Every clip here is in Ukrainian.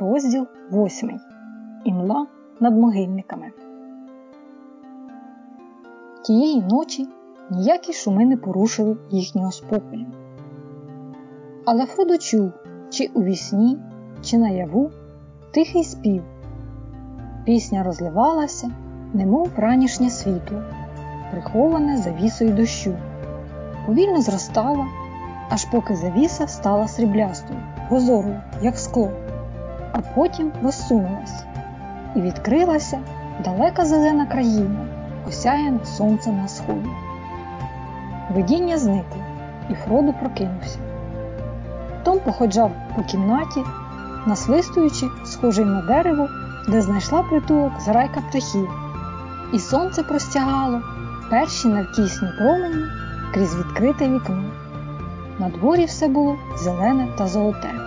Розділ 8. Імла над могильниками. Тієї ночі ніякі шуми не порушили їхнього спокою. Але Фродо чув, чи у вісні, чи наяву тихий спів. Пісня розливалася, немов ранішнє світло, приховане завісою дощу. Повільно зростала, аж поки завіса стала сріблястою, прозорою, як скло, а потім розсунулась і відкрилася далека зелена країна, осяяна сонцем на сході. Видіння зникло, і Фродо прокинувся. Том походжав по кімнаті, насвистуючи, схожий на дерево, де знайшла притулок зрайка птахів, і сонце простягало перші навкісні промені крізь відкрите вікно. На дворі все було зелене та золоте.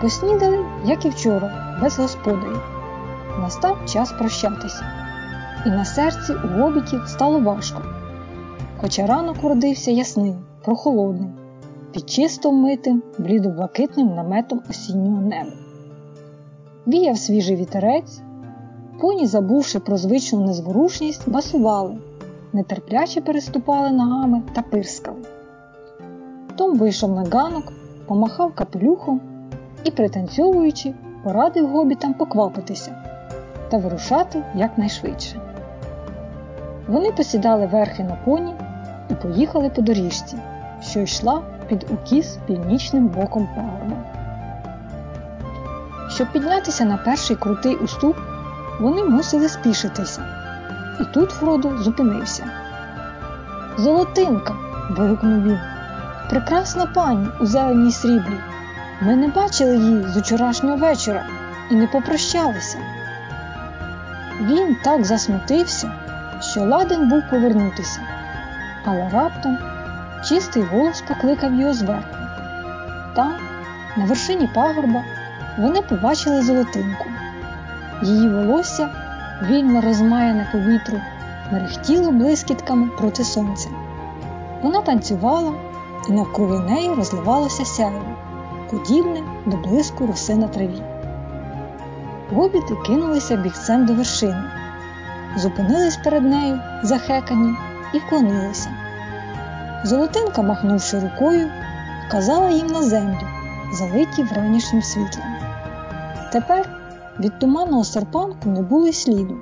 Поснідали, як і вчора, без господарів. Настав час прощатися, і на серці у гобітів стало важко. Хоча ранок родився ясний, прохолодний, під чисто митим, блідоблакитним наметом осіннього неба. Віяв свіжий вітерець, поні, забувши про звичну незворушність, басували, нетерпляче переступали ногами та пирскали. Том вийшов на ганок, помахав капелюхом і, пританцьовуючи, порадив гобітам поквапитися та вирушати якнайшвидше. Вони посідали верхи на поні і поїхали по доріжці, що йшла під укіс північним боком пагорба. Щоб піднятися на перший крутий уступ, вони мусили спішитися. І тут Фродо зупинився. Золотинка. вигукнув він. Прекрасна пані у зеленій сріблі. Ми не бачили її з учорашнього вечора і не попрощалися. Він так засмутився, що ладен був повернутися, але раптом чистий голос покликав його зверху. Там, на вершині пагорба, вони побачили золотинку. Її волосся, вільно розмаяне по вітру, мерехтіло блискітками проти сонця. Вона танцювала, і навкруги неї розливалося сяйво, подібне до блиску роси на траві. Гобіти кинулися бігцем до вершини, зупинились перед нею, захекані, і вклонилися. Золотинка, махнувши рукою, вказала їм на землю, залиті вранішнім світлом. Тепер від туманного серпанку не було й сліду,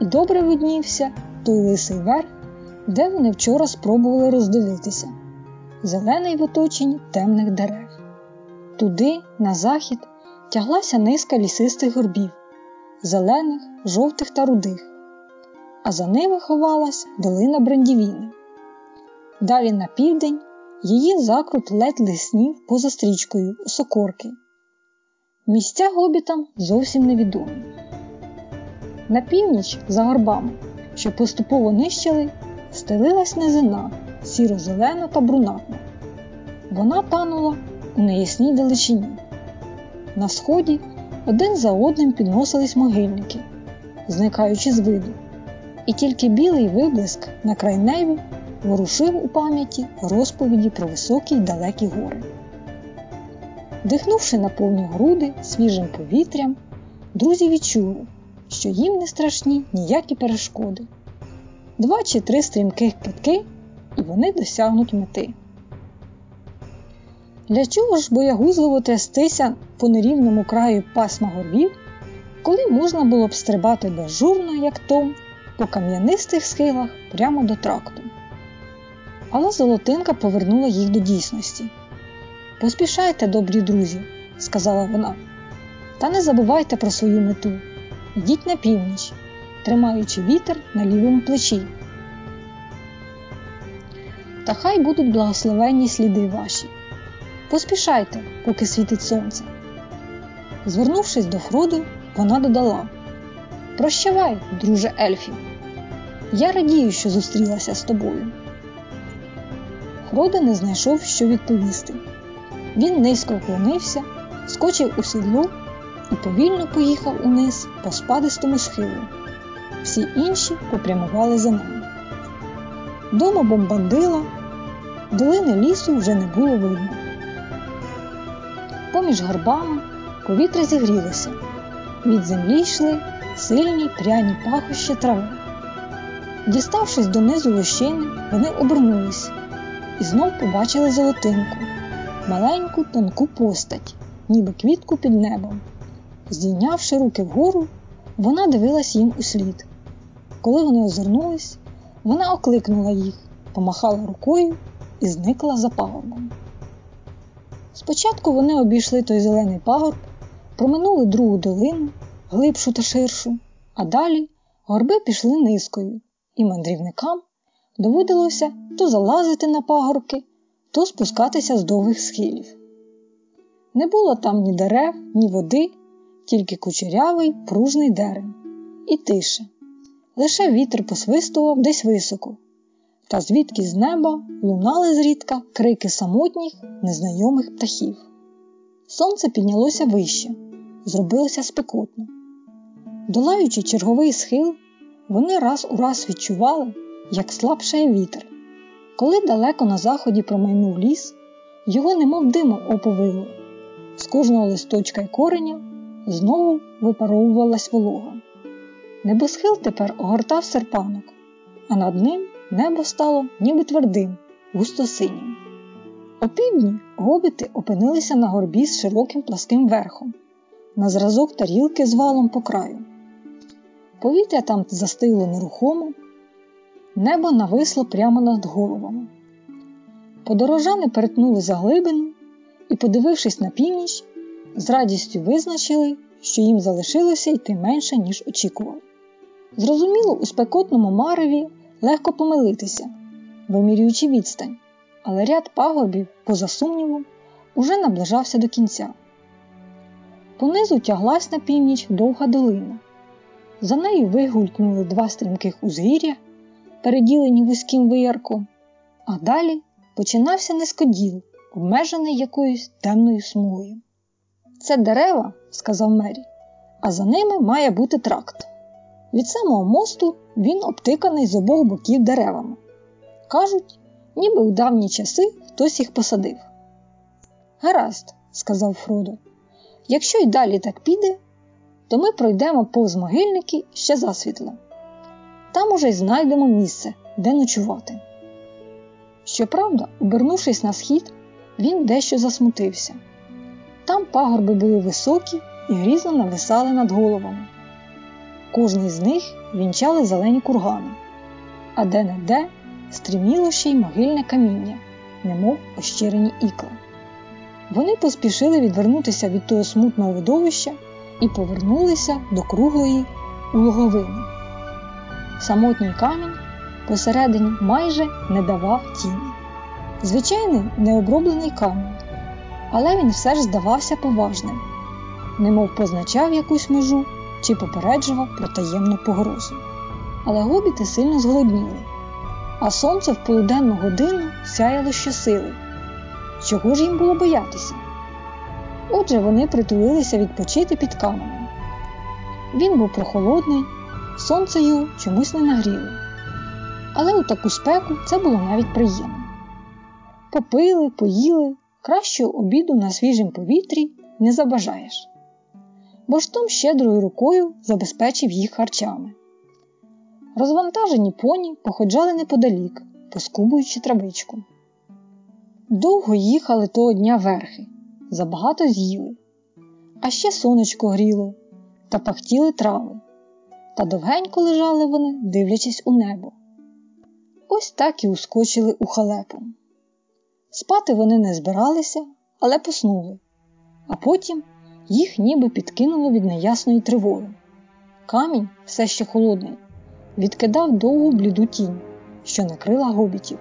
і добре виднівся той лисий верх, де вони вчора спробували роздивитися, зелений в оточенні темних дерев. Туди, на захід, тяглася низка лісистих горбів, зелених, жовтих та рудих, а за ними ховалась долина Брендівіни. Далі на південь її закрут ледь лиснів поза стрічкою у сокорки. Місця гобітам зовсім невідомі. На північ за горбами, що поступово нищили, стелилась низина сіро-зелена та брунатна. Вона танула у неясній далечині. На сході один за одним підносились могильники, зникаючи з виду, і тільки білий виблиск на край небі ворушив у пам'яті розповіді про високі й далекі гори. Дихнувши на повні груди свіжим повітрям, друзі відчули, що їм не страшні ніякі перешкоди. Два чи три стрімких китки, і вони досягнуть мети. Для чого ж боягузливо трястися по нерівному краю пасма горбів, коли можна було б стрибати безжурно, як Том, по кам'янистих схилах прямо до тракту? Але золотинка повернула їх до дійсності. Поспішайте, добрі друзі, сказала вона, та не забувайте про свою мету. Йдіть на північ, тримаючи вітер на лівому плечі. Та хай будуть благословенні сліди ваші. Поспішайте, поки світить сонце. Звернувшись до Фроду, вона додала: Прощавай, друже Ельфів. Я радію, що зустрілася з тобою. Фродо не знайшов, що відповісти. Він низько вклонився, скочив у сідло і повільно поїхав униз по спадистому схилу. Всі інші попрямували за ним. Дома бомбандила, долини лісу вже не було видно. Поміж горбами Повітря зігрілося. Від землі йшли сильні пряні пахощі трави. Діставшись донизу лощини, вони обернулись і знов побачили золотинку, маленьку тонку постать, ніби квітку під небом. Здійнявши руки вгору, вона дивилась їм услід. Коли вони озирнулись, вона окликнула їх, помахала рукою і зникла за пагорбом. Спочатку вони обійшли той зелений пагорб, проминули другу долину, глибшу та ширшу, а далі горби пішли низкою, і мандрівникам доводилося то залазити на пагорки, то спускатися з довгих схилів. Не було там ні дерев, ні води, тільки кучерявий пружний дерев і тиша. Лише вітер посвистував десь високо, та звідки з неба лунали зрідка крики самотніх, незнайомих птахів. Сонце піднялося вище, зробилося спекотно. Долаючи черговий схил, вони раз у раз відчували, як слабшає вітер. Коли далеко на заході промайнув ліс, його немов димом оповило. З кожного листочка й кореня знову випаровувалась волога. Небосхил тепер огортав серпанок, а над ним небо стало ніби твердим, густо синім. Опівдні гобіти опинилися на горбі з широким пласким верхом, на зразок тарілки з валом по краю. Повітря там застигло нерухомо, небо нависло прямо над головами. Подорожани перетнули заглибину і, подивившись на північ, з радістю визначили, що їм залишилося йти менше, ніж очікували. Зрозуміло, у спекотному мареві легко помилитися, вимірюючи відстань, але ряд пагорбів, поза сумнівом, уже наближався до кінця. Понизу тяглась на північ довга долина. За нею вигулькнули два стрімких узгір'я, переділені вузьким виярком, а далі починався низькоділ, обмежений якоюсь темною смугою. Це дерева, сказав Мері, а за ними має бути тракт. Від самого мосту він обтиканий з обох боків деревами. Кажуть, ніби у давні часи хтось їх посадив. Гаразд, сказав Фродо, якщо й далі так піде, то ми пройдемо повз могильники ще засвітла. Там уже й знайдемо місце, де ночувати. Щоправда, обернувшись на схід, він дещо засмутився. Там пагорби були високі і грізно нависали над головами. Кожний з них вінчали зелені кургани, а де-не-де стріміло ще й могильне каміння, немов ощирені ікла. Вони поспішили відвернутися від того смутного видовища і повернулися до круглої улоговини. Самотній камінь посередині майже не давав тіні. Звичайний необроблений камінь, але він все ж здавався поважним, немов позначав якусь межу чи попереджував про таємну погрозу. Але гобіти сильно зголодніли, а сонце в полуденну годину сяяло щосили. Чого ж їм було боятися? Отже, вони притулилися відпочити під каменем. Він був прохолодний, сонце його чомусь не нагріло. Але у таку спеку це було навіть приємно. Попили, поїли, кращого обіду на свіжім повітрі не забажаєш бо ж Том щедрою рукою забезпечив їх харчами. Розвантажені поні походжали неподалік, поскубуючи травичку. Довго їхали того дня верхи, забагато з'їли, а ще сонечко гріло та пахтіли трави, та довгенько лежали вони, дивлячись у небо. Ось так і ускочили у халепу. Спати вони не збиралися, але поснули, а потім їх ніби підкинуло від неясної тривоги. Камінь, все ще холодний, відкидав довгу бліду тінь, що накрила гобітів.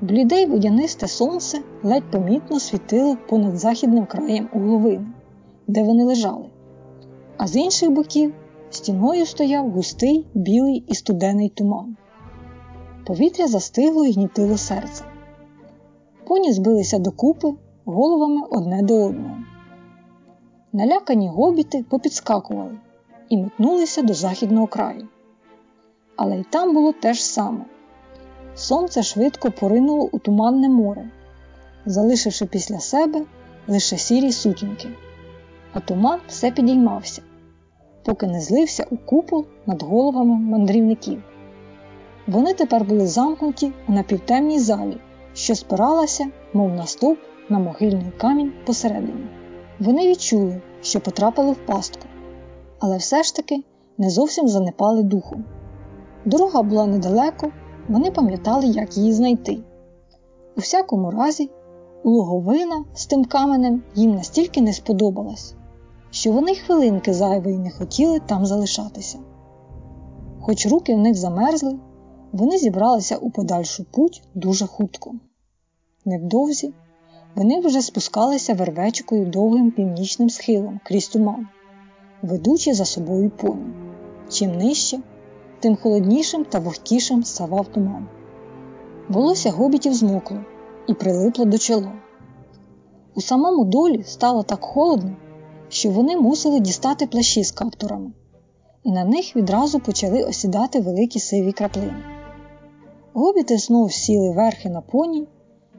Бліде й водянисте сонце ледь помітно світило понад західним краєм угловини, де вони лежали, а з інших боків стіною стояв густий білий і студений туман. Повітря застигло і гнітило серце. Поні збилися докупи головами одне до одного. Налякані гобіти попідскакували і метнулися до західного краю. Але й там було те ж саме. Сонце швидко поринуло у туманне море, залишивши після себе лише сірі сутінки. а туман все підіймався, поки не злився у купол над головами мандрівників. Вони тепер були замкнуті у напівтемній залі, що спиралася, мов на стовп, на могильний камінь посередині. Вони відчули, що потрапили в пастку, але все ж таки не зовсім занепали духом. Дорога була недалеко, вони пам'ятали, як її знайти. У всякому разі, логовина з тим каменем їм настільки не сподобалась, що вони хвилинки зайвої не хотіли там залишатися. Хоч руки в них замерзли, вони зібралися у подальшу путь дуже хутко. Невдовзі вони вже спускалися вервечкою довгим північним схилом крізь туман, ведучи за собою поні. Чим нижче, тим холоднішим та вогкішим ставав туман. Волосся гобітів змокло і прилипло до чола. У самому долі стало так холодно, що вони мусили дістати плащі з каптурами, і на них відразу почали осідати великі сиві краплини. Гобіти знов сіли верхи на поні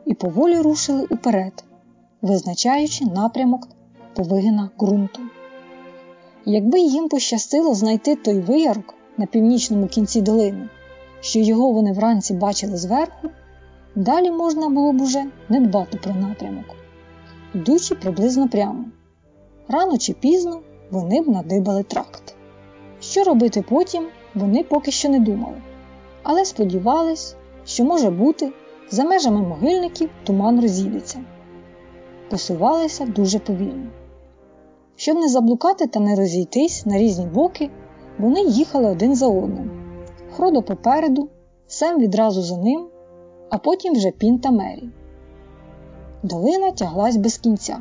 і поволі рушили уперед, визначаючи напрямок по вигинах ґрунту. Якби їм пощастило знайти той виярок на північному кінці долини, що його вони вранці бачили зверху, далі можна було б уже не дбати про напрямок, йдучи приблизно прямо. Рано чи пізно вони б надибали тракт. Що робити потім, вони поки що не думали, але сподівались, що може бути, за межами могильників туман розійдеться. Посувалися дуже повільно. Щоб не заблукати та не розійтись на різні боки, вони їхали один за одним. Фродо попереду, Сем відразу за ним, а потім вже Пін та Мері. Долина тяглась без кінця.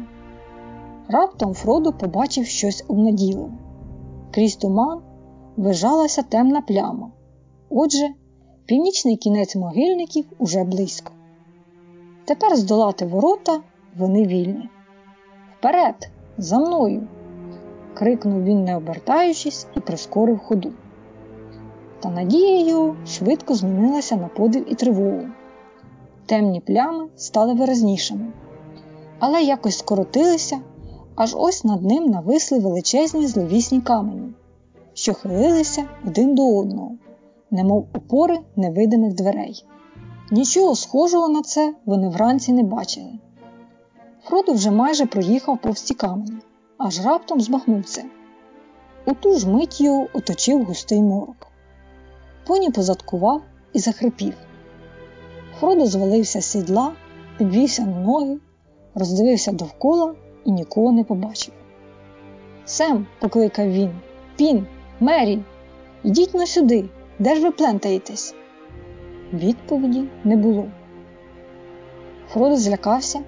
Раптом Фродо побачив щось обнадійливе. Крізь туман вижалася темна пляма. Отже, північний кінець могильників уже близько. Тепер здолати ворота вони вільні. Вперед, за мною! крикнув він, не обертаючись, і прискорив ходу. Та його швидко змінилася на подив і тривогу. Темні плями стали виразнішими, але якось скоротилися, аж ось над ним нависли величезні зловісні камені, що хилилися один до одного, немов опори невидимих дверей. Нічого схожого на це вони вранці не бачили. Фродо вже майже проїхав повз ці камені, аж раптом збагнув це. У ту ж мить його оточив густий морок. Поні позадкував і захрипів. Фродо звалився з сідла, підвівся на ноги, роздивився довкола і нікого не побачив. Сем, покликав він, Пін, Мері, йдіть на сюди, де ж ви плентаєтесь? Відповіді не було. Фродо злякався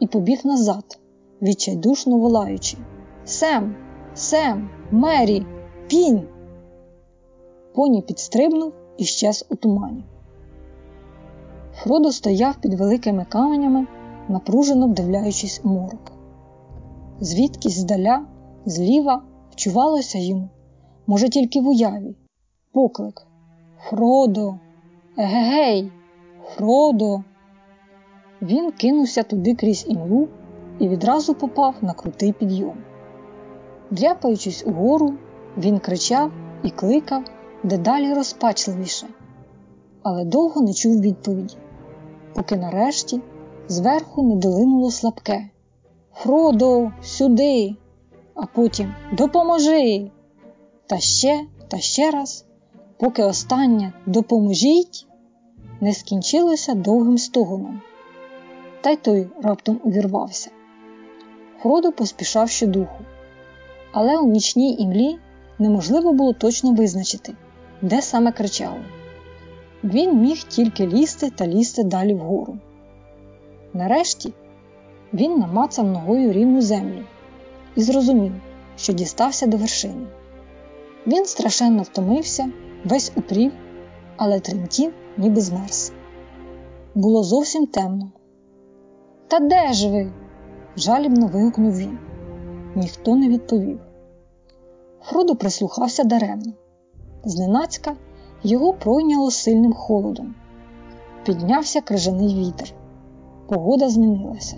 і побіг назад, відчайдушно волаючи Сем, Сем, Мері, Пін. Поні підстрибнув і щез у тумані. Фродо стояв під великими каменями, напружено вдивляючись у морок. Звідкись здаля, зліва, вчувалося йому, може, тільки в уяві, поклик Фродо, егегей, Фродо. Він кинувся туди крізь імлу і відразу попав на крутий підйом. Дряпаючись угору, він кричав і кликав дедалі розпачливіше, але довго не чув відповіді, поки нарешті зверху не долинуло слабке Фродо, сюди, а потім Допоможи! Та ще, та ще раз, поки останнє допоможіть не скінчилося довгим стогоном. Та й той раптом увірвався. Фродо поспішав щодуху, але у нічній імлі неможливо було точно визначити, де саме кричали. Він міг тільки лізти та лізти далі вгору. Нарешті він намацав ногою рівну землю і зрозумів, що дістався до вершини. Він страшенно втомився, весь упрів, але тремтів, ніби змерз. Було зовсім темно. Та де ж ви? жалібно вигукнув він. Ніхто не відповів. Фродо прислухався даремно. Зненацька його пройняло сильним холодом. Піднявся крижаний вітер. Погода змінилася.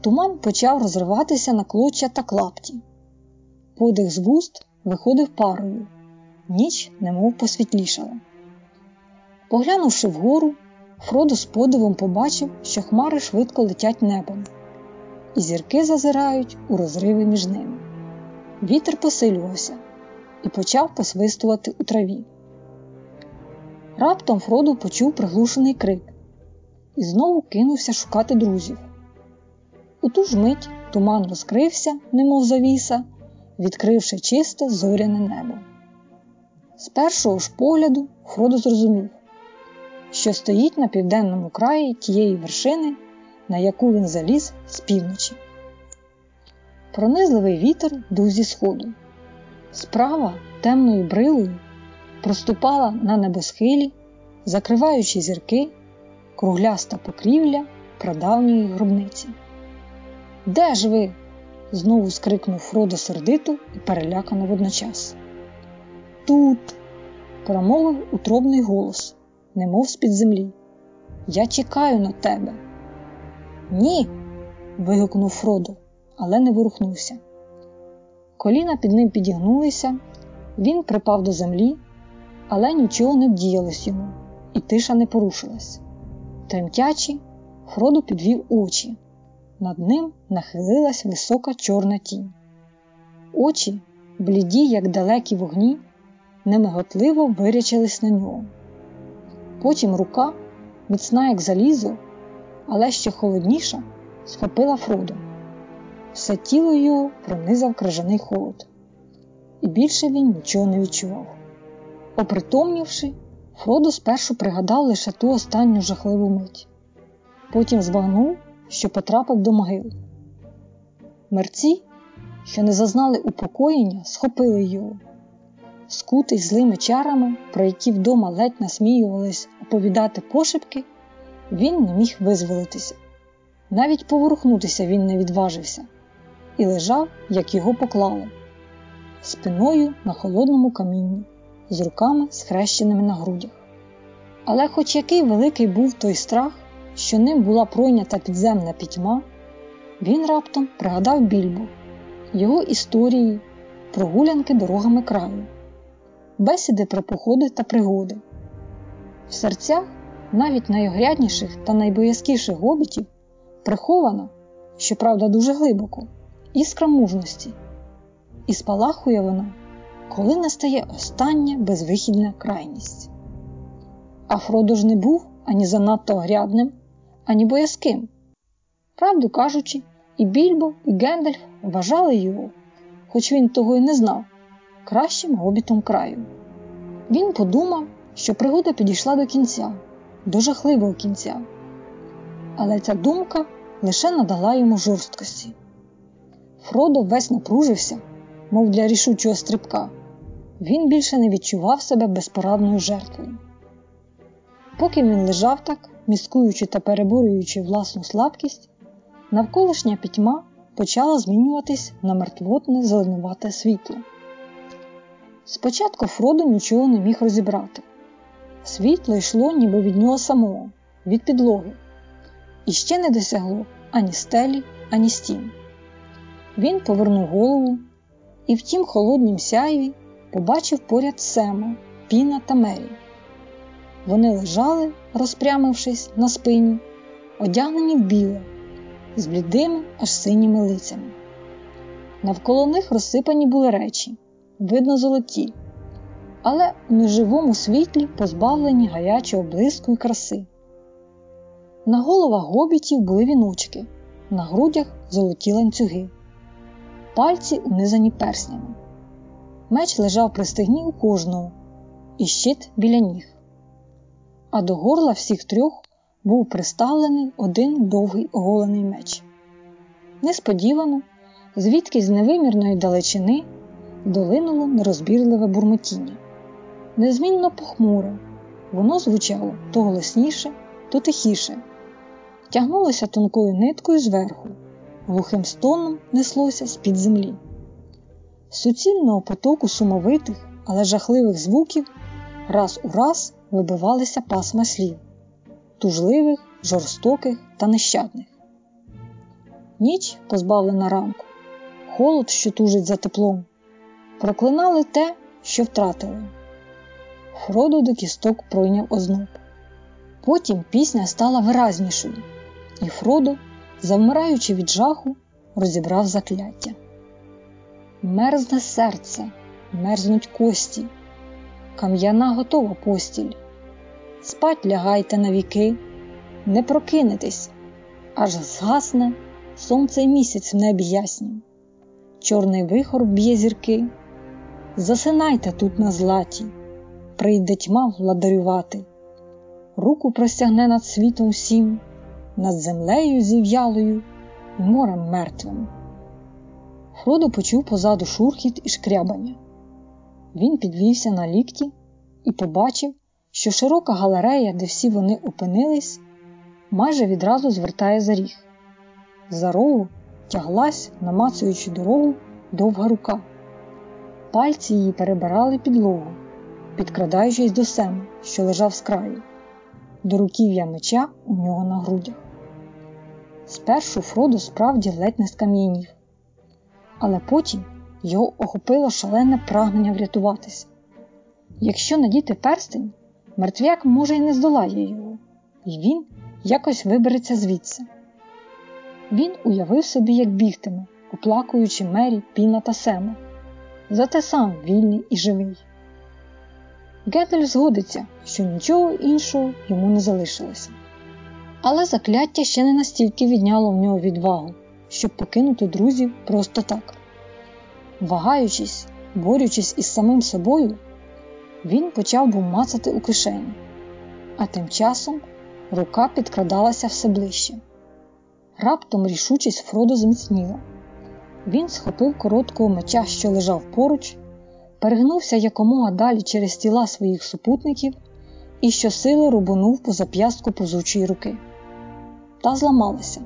Туман почав розриватися на клоччя та клапті. Подих з вуст виходив парою, ніч немов посвітлішала. Поглянувши вгору, Фродо з подивом побачив, що хмари швидко летять небом, і зірки зазирають у розриви між ними. Вітер посилювався і почав посвистувати у траві. Раптом Фродо почув приглушений крик і знову кинувся шукати друзів. У ту ж мить туман розкрився, немов завіса, відкривши чисте зоряне небо. З першого ж погляду Фродо зрозумів, що стоїть на південному краї тієї вершини, на яку він заліз з півночі. Пронизливий вітер дув зі сходу. Справа темною брилою проступала на небосхилі, закриваючи зірки, кругляста покрівля прадавньої гробниці. Де ж ви? знову скрикнув Фродо сердито і перелякано водночас. Тут, промовив утробний голос, немов з-під землі. Я чекаю на тебе. Ні. вигукнув Фродо, але не ворухнувся. Коліна під ним підігнулися, він припав до землі, але нічого не вдіялось йому, і тиша не порушилась. Тремтячи, Фродо підвів очі. Над ним нахилилась висока чорна тінь. Очі, бліді, як далекі вогні, немиготливо вирячились на нього. Потім рука, міцна, як залізо, але ще холодніша, схопила Фродо. Все тіло його пронизав крижаний холод, і більше він нічого не відчував. Опритомнівши, Фродо спершу пригадав лише ту останню жахливу мить, потім збагнув, що потрапив до могили. Мерці, що не зазнали упокоєння, схопили його. Скутий злими чарами, про які вдома ледь насміювались оповідати пошепки, він не міг визволитися. Навіть поворухнутися він не відважився і лежав, як його поклали, спиною на холодному камінні, з руками схрещеними на грудях. Але, хоч який великий був той страх, що ним була пройнята підземна пітьма, він раптом пригадав більбу, його історії, прогулянки дорогами краю, бесіди про походи та пригоди. В серцях навіть найогрядніших та найбоязкіших гобітів прихована, щоправда, дуже глибоко, іскра мужності, і спалахує вона, коли настає остання безвихідна крайність. А Фродо ж не був ані занадто огрядним, ані боязким. Правду кажучи, і Більбо, і Гендальф вважали його, хоч він того й не знав, кращим гобітом краю. Він подумав, що пригода підійшла до кінця, до жахливого кінця. Але ця думка лише надала йому жорсткості. Фродо весь напружився, мов для рішучого стрибка. Він більше не відчував себе безпорадною жертвою. Поки він лежав так, міскуючи та переборюючи власну слабкість, навколишня пітьма почала змінюватись на мертвотне зеленувате світло. Спочатку Фродо нічого не міг розібрати. Світло йшло ніби від нього самого, від підлоги, і ще не досягло ані стелі, ані стін. Він повернув голову і в тім холоднім сяйві побачив поряд Сема, Піна та Мері. Вони лежали, розпрямившись на спині, одягнені в біле, з блідими аж синіми лицями. Навколо них розсипані були речі, видно, золоті, але в неживому світлі позбавлені гарячого блиску і краси. На головах гобітів були віночки, на грудях золоті ланцюги, пальці унизані перснями. Меч лежав при стегні у кожного, і щит біля ніг а до горла всіх трьох був приставлений один довгий оголений меч. Несподівано, звідки з невимірної далечини долинуло нерозбірливе бурмотіння. Незмінно похмуре, воно звучало то голосніше, то тихіше, тягнулося тонкою ниткою зверху, глухим стоном неслося з-під землі. суцільного потоку сумовитих, але жахливих звуків раз у раз вибивалися пасма слів тужливих, жорстоких та нещадних. ніч позбавлена ранку, холод, що тужить за теплом, проклинали те, що втратили. Фродо до кісток пройняв озноб. Потім пісня стала виразнішою, і Фродо, завмираючи від жаху, розібрав закляття. Мерзне серце, мерзнуть кості, кам'яна готова постіль. Спать лягайте на віки, не прокинетесь, аж згасне сонце й місяць в небі ясні. Чорний вихор б'є зірки. Засинайте тут на златі, прийде тьма владарювати, руку простягне над світом всім, над землею зів'ялою і морем мертвим. Фродо почув позаду шурхіт і шкрябання. Він підвівся на лікті і побачив, що широка галерея, де всі вони опинились, майже відразу звертає за ріг. За рогу тяглась, намацуючи дорогу, довга рука. Пальці її перебирали підлогу, підкрадаючись до сема, що лежав з краю, до руків'я меча у нього на грудях. Спершу Фродо справді ледь не скам'янів, але потім його охопило шалене прагнення врятуватися. Якщо надіти перстень, мертвяк може й не здолає його, і він якось вибереться звідси. Він уявив собі, як бігтиме, оплакуючи мері Піна та Сема, зате сам вільний і живий. Гетель згодиться, що нічого іншого йому не залишилося. Але закляття ще не настільки відняло в нього відвагу, щоб покинути друзів просто так. Вагаючись, борючись із самим собою, він почав був мацати у кишені, а тим часом рука підкрадалася все ближче. Раптом рішучість Фродо зміцніла. Він схопив короткого меча, що лежав поруч, перегнувся якомога далі через тіла своїх супутників і щосили рубанув по зап'ястку позучої руки. Та зламалася.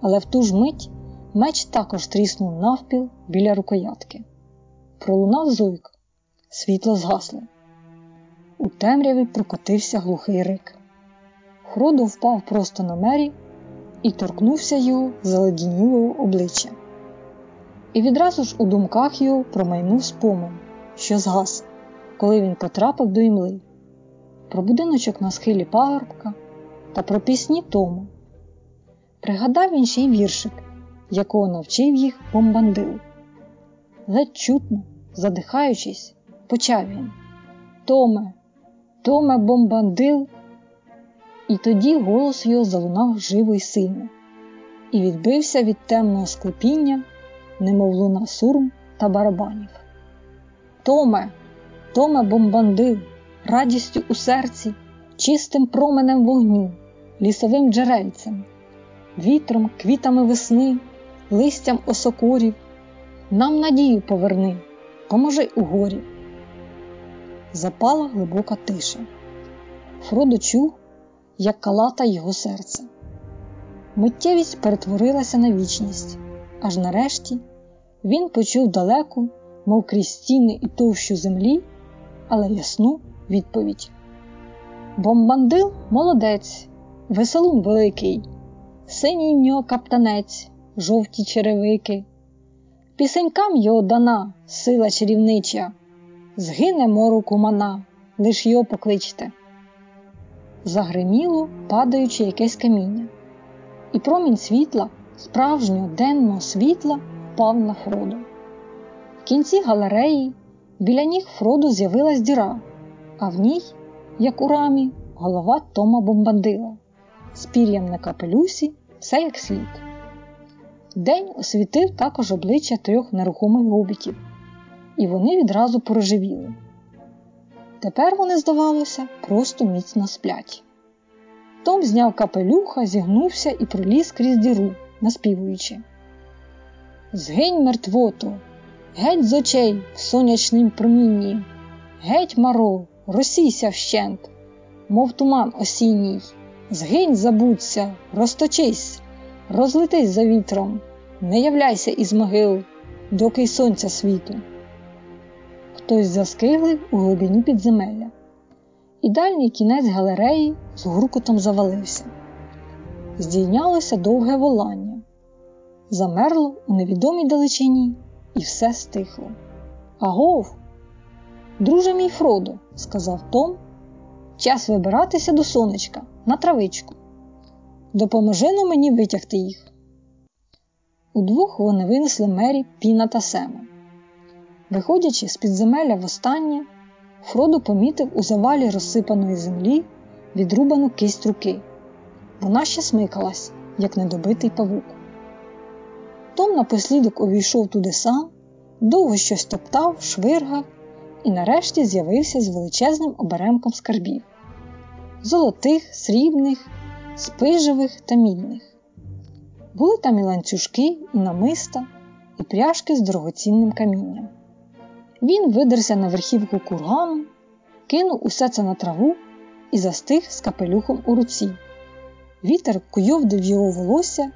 Але в ту ж мить меч також тріснув навпіл біля рукоятки. Пролунав зойк, світло згасло. У темряві прокотився глухий рик. Фродо впав просто на мері і торкнувся його заледінілого обличчя. І відразу ж у думках його промайнув спомин, що згас, коли він потрапив до імли, про будиночок на схилі пагорбка та про пісні Тому. Пригадав він ще й віршик, якого навчив їх бомбандил. Ледь чутно, задихаючись, почав він Томе, Томе бомбандил. І тоді голос його залунав живо й сильно, і відбився від темного склепіння, немов луна сурм та барабанів. Томе, Томе бомбандил, радістю у серці, чистим променем вогню, лісовим джерельцем, вітром, квітами весни, листям осокорів, нам надію поверни, поможи у горі. Запала глибока тиша. Фродо чув, як калата його серце. Миттєвість перетворилася на вічність, аж нарешті він почув далеку, мов крізь стіни і товщу землі, але ясну відповідь. Бомбандил молодець, веселун великий, синій в нього каптанець, жовті черевики. Пісенькам його дана сила чарівнича, згине мору кумана, лиш його покличте загриміло, падаючи якесь каміння, і промінь світла, справжнього денного світла, впав на Фроду. В кінці галереї біля ніг Фроду з'явилась діра, а в ній, як у рамі, голова Тома Бомбандила, з пір'ям на капелюсі, все як слід. День освітив також обличчя трьох нерухомих гобітів, і вони відразу порожевіли. Тепер вони, здавалося, просто міцно сплять. Том зняв капелюха, зігнувся і проліз крізь діру, наспівуючи. Згинь мертвото, геть з очей в сонячнім промінні, геть маро, розсійся вщент, мов туман осінній, згинь, забудься, розточись, розлетись за вітром, не являйся із могил, доки й сонця світу. Хтось заскиглив у глибині підземелля, і дальній кінець галереї з гуркотом завалився. Здійнялося довге волання, замерло у невідомій далечині, і все стихло. Агов, друже мій Фродо, сказав Том, час вибиратися до сонечка на травичку. Допоможи но мені витягти їх. Удвох вони винесли мері Піна та Сема. Виходячи з підземелля востаннє, Фродо помітив у завалі розсипаної землі відрубану кисть руки. Вона ще смикалась, як недобитий павук. Том напослідок увійшов туди сам, довго щось топтав, швиргав і нарешті з'явився з величезним оберемком скарбів золотих, срібних, спижевих та мідних. Були там і ланцюжки, і намиста, і пряжки з дорогоцінним камінням. Він видерся на верхівку кургану, кинув усе це на траву і застиг з капелюхом у руці. Вітер куйовдив його волосся,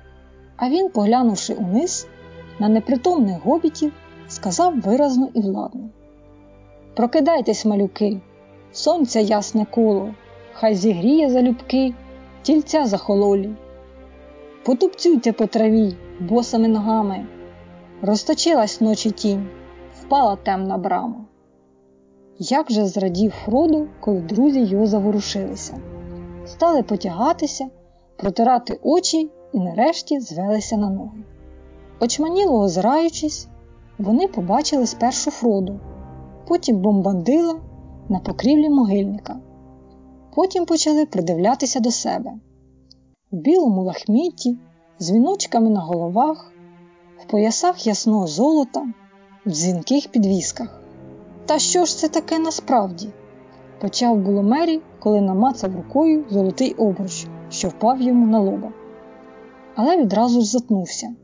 а він, поглянувши униз на непритомних гобітів, сказав виразно і владно: Прокидайтесь, малюки, сонця ясне коло, хай зігріє залюбки, тільця захололі. Потупцюйте по траві босими ногами, розточилась ночі тінь, впала темна брама. Як же зрадів Фроду, коли друзі його заворушилися, стали потягатися, протирати очі і нарешті звелися на ноги. Очманіло озираючись, вони побачили спершу Фроду, потім бомбандила на покрівлі могильника. Потім почали придивлятися до себе в білому лахмітті, з віночками на головах, в поясах ясного золота, в дзвінких підвісках. Та що ж це таке насправді? почав було Мері, коли намацав рукою золотий обруч, що впав йому на лоба. Але відразу затнувся.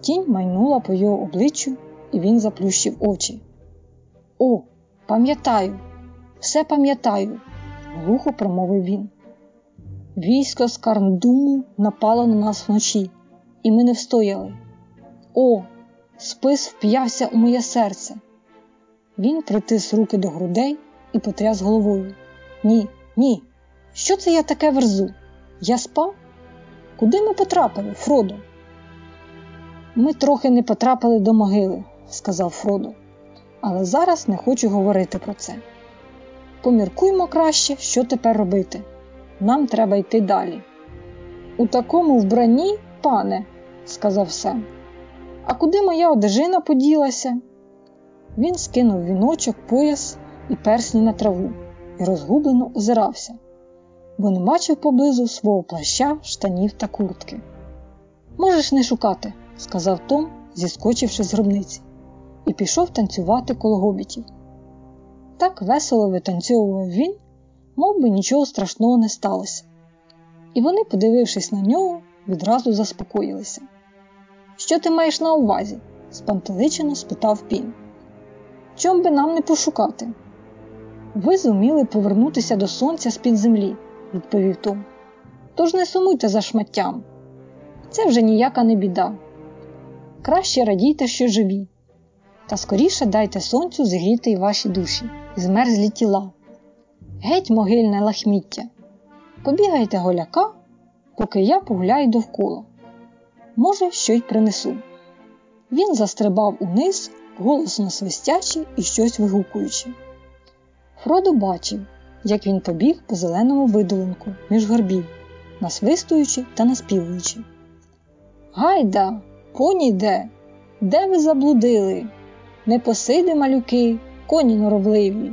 Тінь майнула по його обличчю, і він заплющив очі. О, пам'ятаю, все пам'ятаю, глухо промовив він. Військо з Карндуму напало на нас вночі, і ми не встояли. О, спис вп'явся у моє серце. Він притис руки до грудей і потряс головою. Ні, ні. Що це я таке верзу? Я спав? Куди ми потрапили, Фродо? Ми трохи не потрапили до могили, сказав Фродо, але зараз не хочу говорити про це. Поміркуймо краще, що тепер робити. Нам треба йти далі. У такому вбранні, пане, сказав Сем. А куди моя одежина поділася? Він скинув віночок, пояс і персні на траву і розгублено озирався, бо не бачив поблизу свого плаща, штанів та куртки. Можеш не шукати, сказав Том, зіскочивши з гробниці, і пішов танцювати коло гобітів. Так весело витанцьовував він, мов би нічого страшного не сталося. І вони, подивившись на нього, відразу заспокоїлися. Що ти маєш на увазі? спантеличено спитав Пін. Чом би нам не пошукати? Ви зуміли повернутися до сонця з-під землі, відповів Том. Тож не сумуйте за шматтям. Це вже ніяка не біда. Краще радійте, що живі, та скоріше дайте сонцю зігріти й ваші душі, і змерзлі тіла. Геть могильне лахміття. Побігайте голяка, поки я погуляю довкола. Може, що й принесу. Він застрибав униз, голосно свистячи і щось вигукуючи. Фродо бачив, як він побіг по зеленому видолинку між горбів, насвистуючи та наспівуючи. Гайда, коні де? Де ви заблудили? Не посиди малюки, коні норовливі,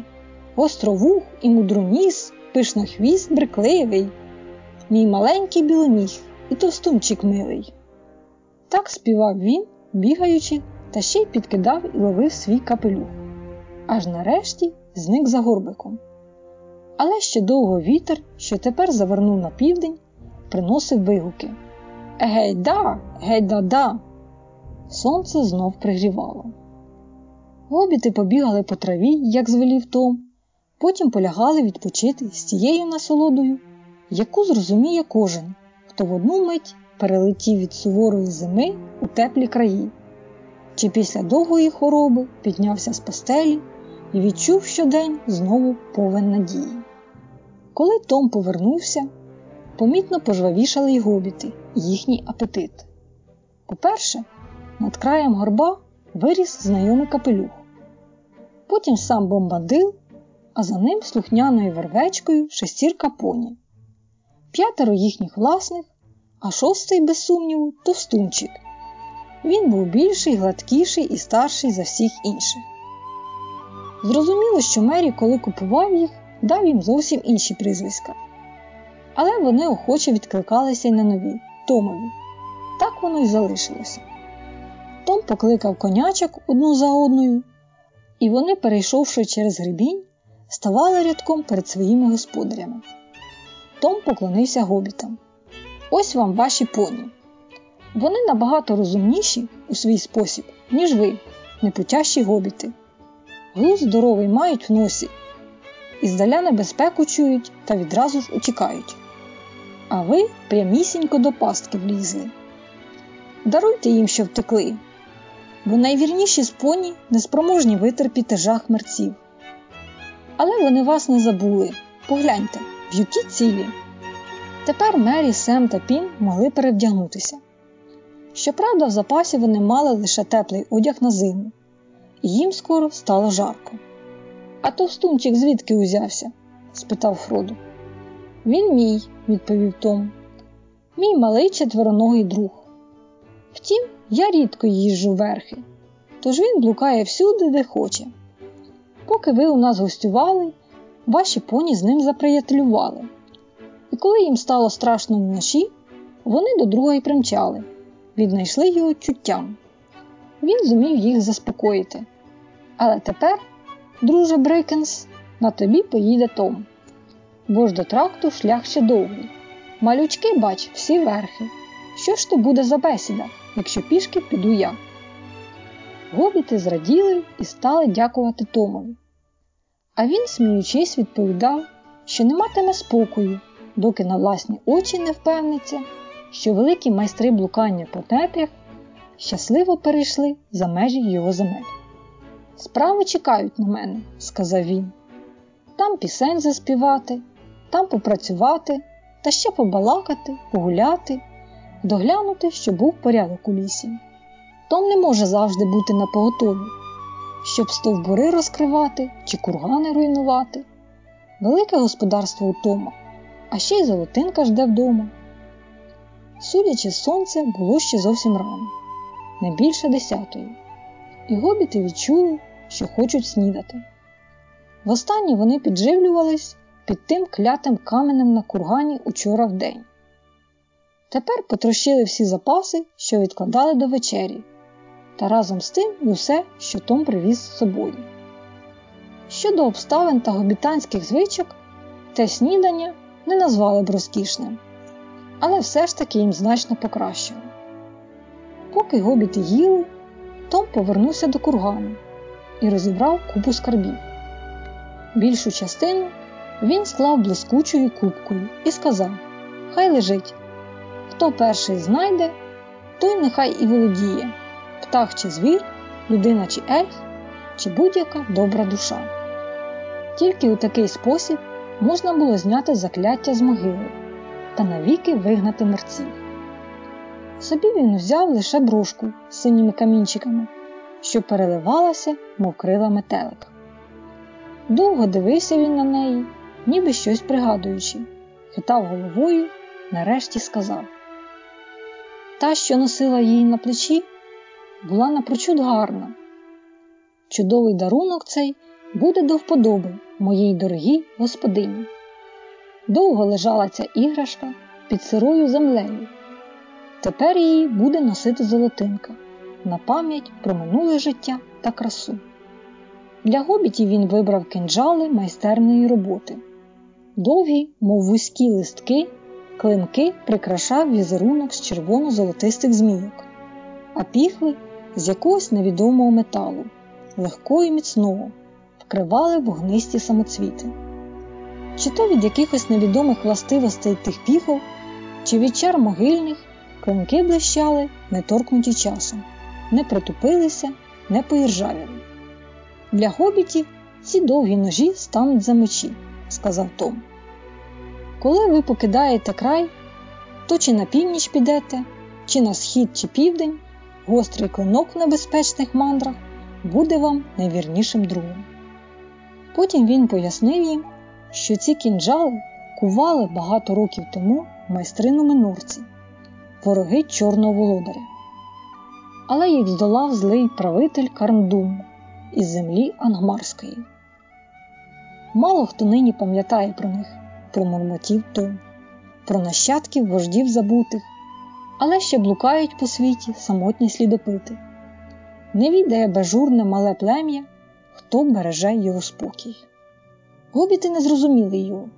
островух і мудроніс, пишнохвіст брекливий, мій маленький біломіг і товстунчик милий. Так співав він, бігаючи, та ще й підкидав і ловив свій капелюх. Аж нарешті зник за горбиком. Але ще довго вітер, що тепер завернув на південь, приносив вигуки. Гей да, гей да да. Сонце знов пригрівало. Гобіти побігали по траві, як звелів Том, потім полягали відпочити з тією насолодою, яку зрозуміє кожен, хто в одну мить перелетів від суворої зими у теплі краї, чи після довгої хвороби піднявся з постелі і відчув щодень знову повен надії. Коли Том повернувся, помітно пожвавішали й гобіти їхній апетит. По-перше, над краєм горба виріс знайомий капелюх. Потім сам бомбадил, а за ним слухняною вервечкою шестірка поні. П'ятеро їхніх власних, а шостий, без сумніву, товстунчик. Він був більший, гладкіший і старший за всіх інших. Зрозуміло, що Мері, коли купував їх, дав їм зовсім інші прізвиська. Але вони охоче відкликалися й на нові Томові. Так воно й залишилося. Том покликав конячок одну за одною, і вони, перейшовши через грибінь, ставали рядком перед своїми господарями. Том поклонився гобітам. Ось вам ваші поні. Вони набагато розумніші у свій спосіб, ніж ви, непутящі гобіти. Глузд здоровий мають в носі, і здаля небезпеку чують та відразу ж утікають. А ви прямісінько до пастки влізли. Даруйте їм, що втекли, бо найвірніші з поні неспроможні витерпіти жах мерців. Але вони вас не забули. Погляньте, в'юки цілі. Тепер Мері, Сем та Пін могли перевдягнутися. Щоправда, в запасі вони мали лише теплий одяг на зиму, і їм скоро стало жарко. А товстунчик звідки узявся? спитав Фродо. Він мій, відповів Том. Мій малий четвероногий друг. Втім, я рідко їжджу верхи, тож він блукає всюди, де хоче. Поки ви у нас гостювали, ваші поні з ним заприятелювали. І коли їм стало страшно вночі, вони до друга й примчали, віднайшли його чуттям. Він зумів їх заспокоїти. Але тепер, друже Брикенс, на тобі поїде Том. Бо ж до тракту шлях ще довгий. Малючки, бач, всі верхи. Що ж то буде за бесіда, якщо пішки піду я? Гобіти зраділи і стали дякувати Томові. А він, сміючись, відповідав, що не матиме спокою, доки на власні очі не впевниться, що великі майстри блукання по тетрях щасливо перейшли за межі його земель. Справи чекають на мене, сказав він. Там пісень заспівати, там попрацювати, та ще побалакати, погуляти, доглянути, щоб був порядок у лісі. Том не може завжди бути на поготові, щоб стовбури розкривати чи кургани руйнувати. Велике господарство у Тома, а ще й золотинка жде вдома. Судячи з сонця, було ще зовсім рано, не більше десятої, і гобіти відчули, що хочуть снідати. Востаннє вони підживлювались під тим клятим каменем на кургані учора в день. Тепер потрощили всі запаси, що відкладали до вечері, та разом з тим і усе, що Том привіз з собою. Щодо обставин та гобітанських звичок, те снідання не назвали б розкішним, але все ж таки їм значно покращило. Поки гобіти їли, Том повернувся до кургану і розібрав купу скарбів. Більшу частину він склав блискучою кубкою і сказав: Хай лежить. Хто перший знайде, той нехай і володіє птах чи звір, людина чи ельф, чи будь-яка добра душа. Тільки у такий спосіб можна було зняти закляття з могили та навіки вигнати мерців. Собі він взяв лише брошку з синіми камінчиками, що переливалася, мов крила метелика. Довго дивився він на неї, ніби щось пригадуючи, хитав головою, нарешті сказав: Та, що носила її на плечі, була напрочуд гарна. Чудовий дарунок цей буде до вподоби моїй дорогій господині. Довго лежала ця іграшка під сирою землею. Тепер її буде носити золотинка на пам'ять про минуле життя та красу. Для гобітів він вибрав кинджали майстерної роботи. Довгі, мов вузькі листки, клинки прикрашав візерунок з червоно-золотистих змійок, а піхви з якогось невідомого металу, легкого і міцного, вкривали вогнисті самоцвіти. Чи то від якихось невідомих властивостей тих піхов, чи від чар могильних клинки блищали, не торкнуті часом, не притупилися, не поіржавіли. Для гобітів ці довгі ножі стануть за мечі, сказав Том. Коли ви покидаєте край, то чи на північ підете, чи на схід чи південь, гострий клинок в небезпечних мандрах буде вам найвірнішим другом. Потім він пояснив їм, що ці кінжали кували багато років тому майстрину минорці, вороги чорного володаря. Але їх здолав злий правитель Карндум із землі Ангмарської. Мало хто нині пам'ятає про них, про мурмотів Том, про нащадків вождів забутих, але ще блукають по світі самотні слідопити. Не відає бежурне мале плем'я, хто береже його спокій. Гобіти не зрозуміли його,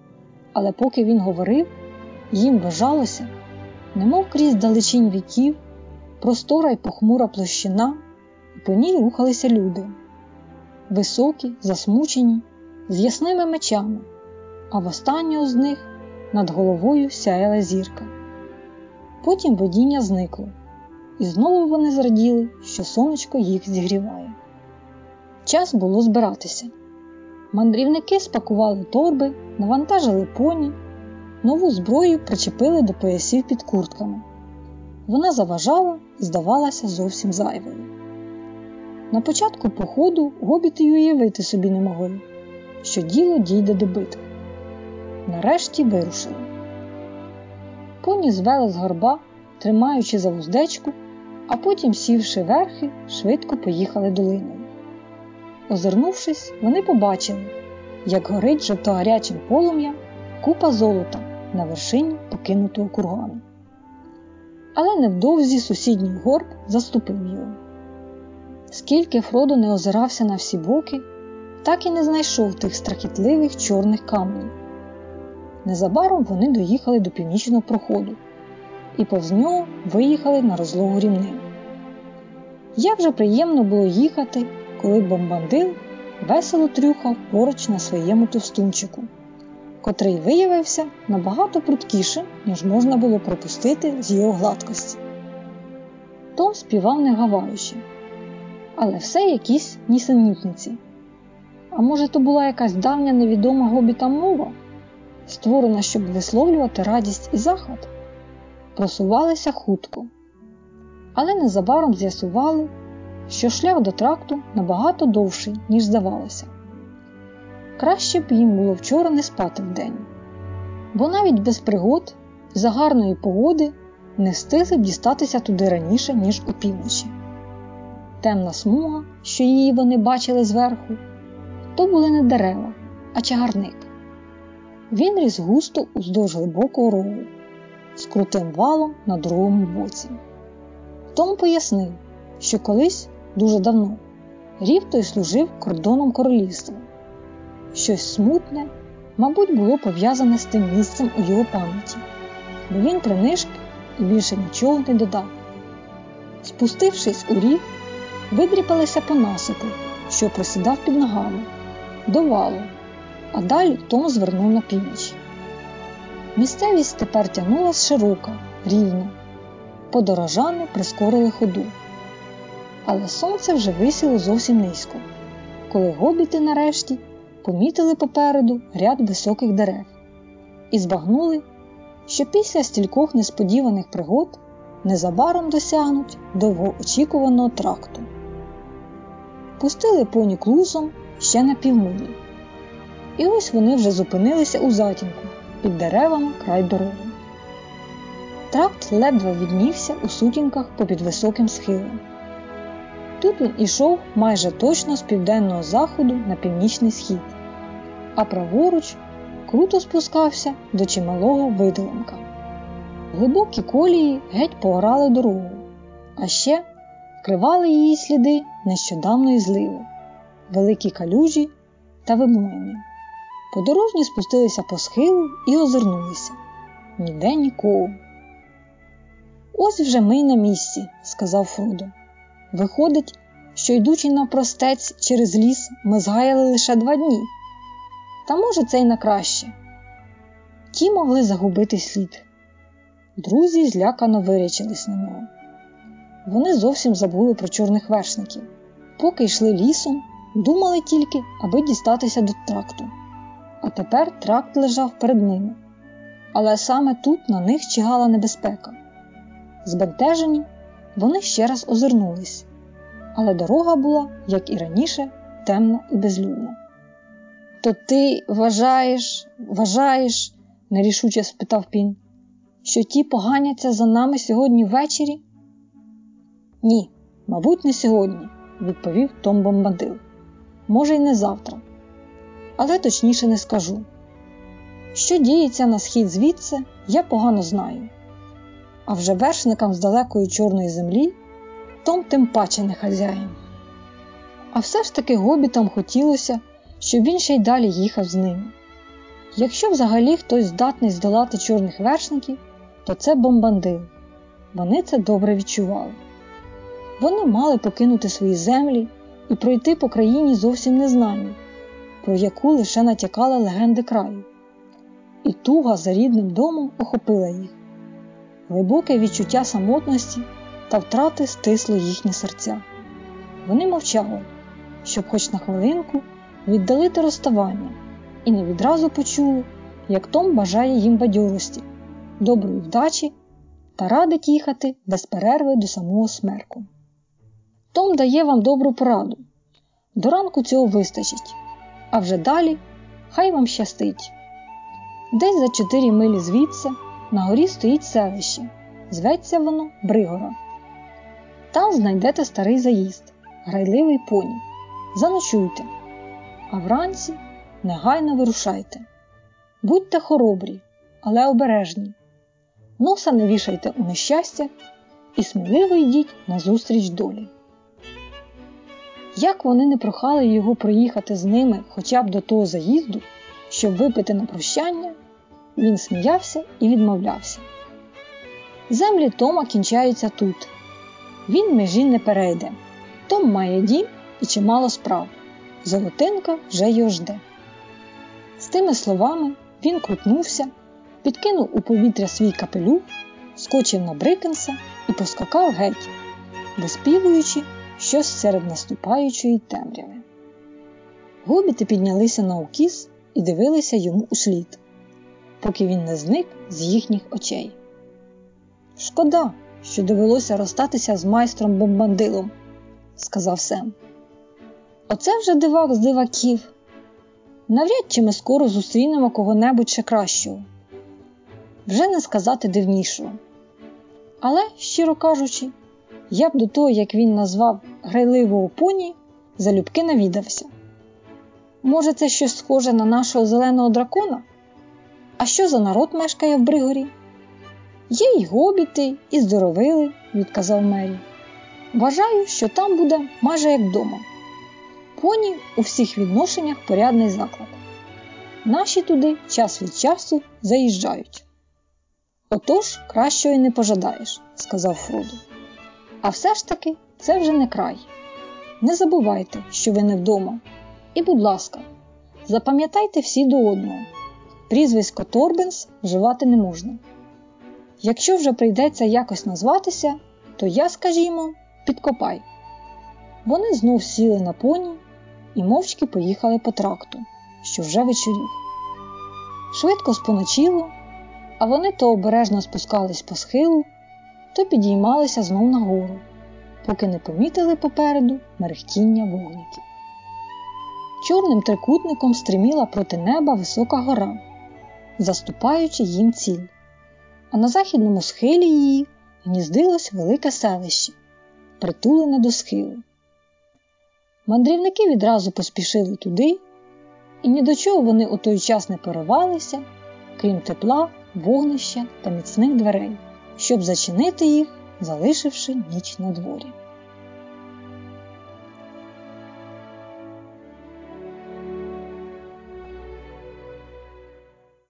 але поки він говорив, їм вважалося, немов крізь далечінь віків, простора й похмура площина, і по ній рухалися люди, високі, засмучені, з ясними мечами, а в останнього з них над головою сяяла зірка. Потім водіння зникло, і знову вони зраділи, що сонечко їх зігріває. Час було збиратися. Мандрівники спакували торби, навантажили поні, нову зброю причепили до поясів під куртками. Вона заважала і здавалася зовсім зайвою. На початку походу гобіти й уявити собі не могли, що діло дійде до битви. Нарешті вирушили. Поні звели з горба, тримаючи за вуздечку, а потім, сівши верхи, швидко поїхали долиною. Озирнувшись, вони побачили, як горить жовтогарячим полум'ям купа золота на вершині покинутого кургану. Але невдовзі сусідній горб заступив його. Скільки Фродо не озирався на всі боки, так і не знайшов тих страхітливих чорних каменів. Незабаром вони доїхали до північного проходу і повз нього виїхали на розлогу рівнину. Як же приємно було їхати, коли бомбандил весело трюхав поруч на своєму товстунчику, котрий виявився набагато пруткішим, ніж можна було пропустити з його гладкості. Том співав не гаваючи, але все якісь нісенітниці. А може, то була якась давня невідома гобіта мова, створена, щоб висловлювати радість і захват? Просувалися хутко, але незабаром з'ясували, що шлях до тракту набагато довший, ніж здавалося. Краще б їм було вчора не спати вдень, бо навіть без пригод за гарної погоди не встигли б дістатися туди раніше, ніж опівночі. Темна смуга, що її вони бачили зверху, то були не дерева, а чагарник. Він ріс густо уздовж глибокого рогу, з крутим валом на другому боці. Том пояснив, що колись дуже давно рів той служив кордоном королівства. Щось смутне, мабуть, було пов'язане з тим місцем у його пам'яті, бо він принишк і більше нічого не додав. Спустившись у рів, видріпалися по насипу, що просідав під ногами, до валу, а далі Том звернув на північ. Місцевість тепер тягнулась широка, рівна. Подорожани прискорили ходу. Але сонце вже висіло зовсім низько, коли гобіти нарешті помітили попереду ряд високих дерев і збагнули, що після стількох несподіваних пригод незабаром досягнуть довгоочікуваного тракту. Пустили поні клусом ще на півмилі. І ось вони вже зупинилися у затінку під деревами край дороги. Тракт ледве віднівся у сутінках попід високим схилом. Тут він ішов майже точно з південного заходу на північний схід, а праворуч круто спускався до чималого видоланка. Глибокі колії геть пограли дорогу, а ще вкривали її сліди нещодавної зливи, великі калюжі та вимоїни. Подорожні спустилися по схилу і озирнулися ніде нікого. Ось вже ми на місці, сказав Фродо. Виходить, що йдучи навпростець через ліс, ми згаяли лише два дні. Та може це й на краще. Ті могли загубити слід. Друзі злякано вирячились на нього. Вони зовсім забули про чорних вершників. Поки йшли лісом, думали тільки, аби дістатися до тракту. А тепер тракт лежав перед ними. Але саме тут на них чигала небезпека. Збентежені, вони ще раз озирнулись, але дорога була, як і раніше, темна і безлюдна. То ти вважаєш, вважаєш, нерішуче спитав Пін, що ті поганяться за нами сьогодні ввечері? Ні, мабуть, не сьогодні, відповів Том Бомбадил. Може, й не завтра. Але точніше не скажу. Що діється на схід звідси, я погано знаю. А вже вершникам з далекої чорної землі Том тим паче не хазяїн. А все ж таки гобітам хотілося, щоб він ще й далі їхав з ними. Якщо взагалі хтось здатний здолати чорних вершників, то це бомбандил. Вони це добре відчували. Вони мали покинути свої землі і пройти по країні зовсім незнані, про яку лише натякали легенди краю. І туга за рідним домом охопила їх. Глибоке відчуття самотності та втрати стисло їхні серця. Вони мовчали, щоб хоч на хвилинку віддалити розставання, і не відразу почули, як Том бажає їм бадьорості, доброї вдачі та радить їхати без перерви до самого смерку. Том дає вам добру пораду. До ранку цього вистачить, а вже далі хай вам щастить. Десь за чотири милі звідси на горі стоїть селище, зветься воно Бригора. Там знайдете старий заїзд, грайливий поні. Заночуйте, а вранці негайно вирушайте. Будьте хоробрі, але обережні. Носа не вішайте у нещастя і сміливо йдіть назустріч долі. Як вони не прохали його проїхати з ними хоча б до того заїзду, щоб випити на прощання, він сміявся і відмовлявся. Землі Тома кінчаються тут. Він межі не перейде. Том має дім і чимало справ. Золотинка вже його жде. З тими словами він крутнувся, підкинув у повітря свій капелюх, скочив на Брикенса і поскакав геть, виспівуючи щось серед наступаючої темряви. Гобіти піднялися на укіс і дивилися йому у слід, поки він не зник з їхніх очей. Шкода, що довелося розстатися з майстром бомбандилом, сказав Сем. Оце вже дивак з диваків. Навряд чи ми скоро зустрінемо кого-небудь ще кращого, вже не сказати дивнішого. Але, щиро кажучи, я б до того, як він назвав грайливого поні, залюбки навідався. Може, це щось схоже на нашого зеленого дракона? А що за народ мешкає в Бригорі? Є й гобіти, і здоровили, відказав Мері. Вважаю, що там буде майже як вдома. Поні у всіх відношеннях порядний заклад. Наші туди час від часу заїжджають. Отож, кращого й не пожадаєш, сказав Фродо. А все ж таки, це вже не край. Не забувайте, що ви не вдома. І, будь ласка, запам'ятайте всі до одного: прізвисько Торбенс вживати не можна. Якщо вже прийдеться якось назватися, то я, скажімо, підкопай. Вони знов сіли на поні і мовчки поїхали по тракту, що вже вечорів. Швидко споночило, а вони то обережно спускались по схилу, то підіймалися знов нагору, поки не помітили попереду мерехтіння вогників. Чорним трикутником стриміла проти неба висока гора, заступаючи їм ціль, а на західному схилі її гніздилось велике селище, притулене до схилу. Мандрівники відразу поспішили туди, і ні до чого вони у той час не поривалися, крім тепла, вогнища та міцних дверей, щоб зачинити їх, залишивши ніч на дворі.